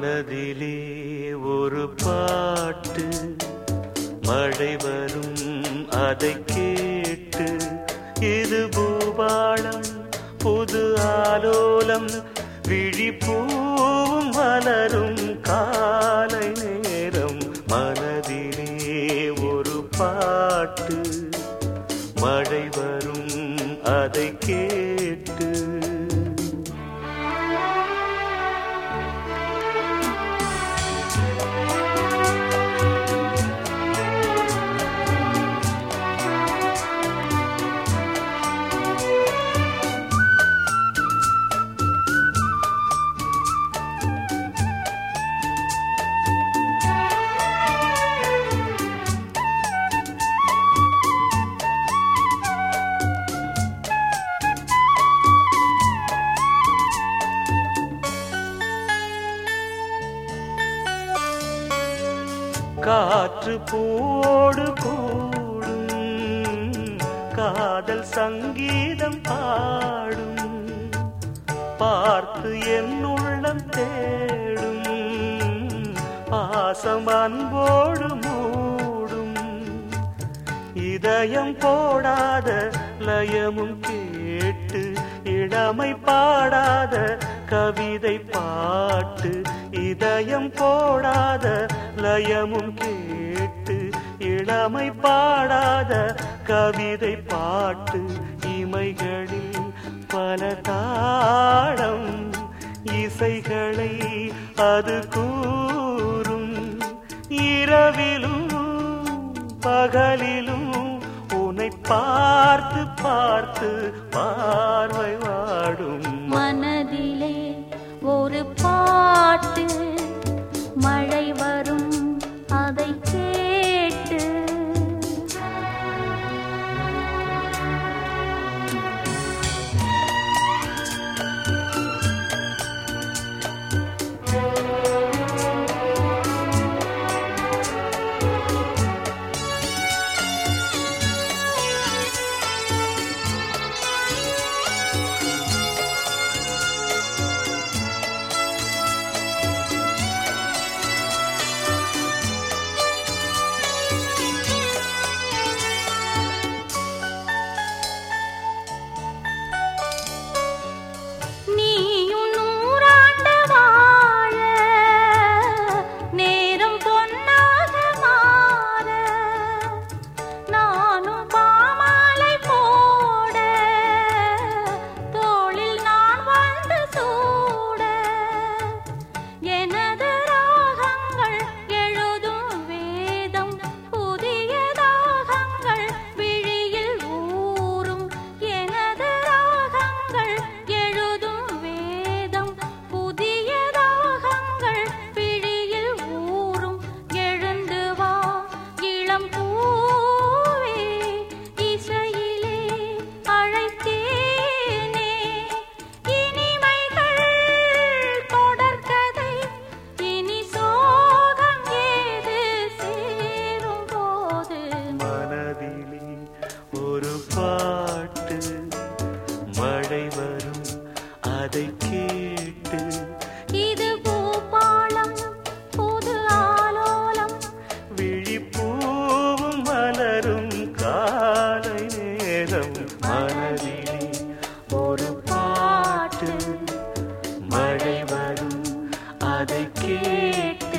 மனதிலே ஒரு பாட்டு. மழை வரும் அதை கேட்டு. இது பூபாளம் புது ஆலோலம். விழிப்பூவும் மலரும் காலை நேரம். மனதிலே ஒரு பாட்டு. காற்று போடு கூடும். காதல் சங்கீதம் பாடும். பார்த்து என் உள்ளம் தேடும். பாசம் அன்போடு மூடும். இதயம் போடாத லயமும் கேட்டு இளமை பாடாத கவிதை பாட்டு. இதயம் போடாத இதயமும் கேட்டு இளமை பாடாத கவிதை பாட்டு இமைகளில் பல தாடம் இசைகளை அது கூறும். இரவிலும் பகலிலும் உன்னை பார்த்து பார்த்து பார்வை வாடும். மனதிலே ஒரு பாட்டு அதை கேட்டு இது பூபாளம் புது ஆலோலம். விழிப்பூவும் மலரும் காலை நேரம். மனதிலே ஒரு பாட்டு மழை வரும் அதை கேட்டு